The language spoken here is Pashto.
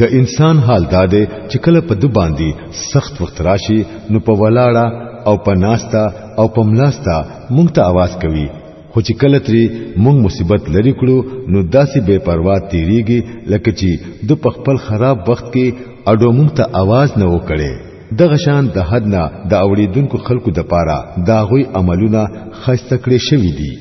د انسان حال دا دی چې کله په د باندې سخت وخت راشي نو په ولاړه او په ناستا او په ملاستا مونږ ته आवाज کوي خو چې کله تری مونږ مصیبت لري کړو نو داسې بے پروا تیریږي لکه چې د خپل خراب وخت کې اډو مونږ ته आवाज نه وکړي د غشان د حد نه د اوریدونکو خلکو د پاره دا غوي عملونه خسته کړې شوې دي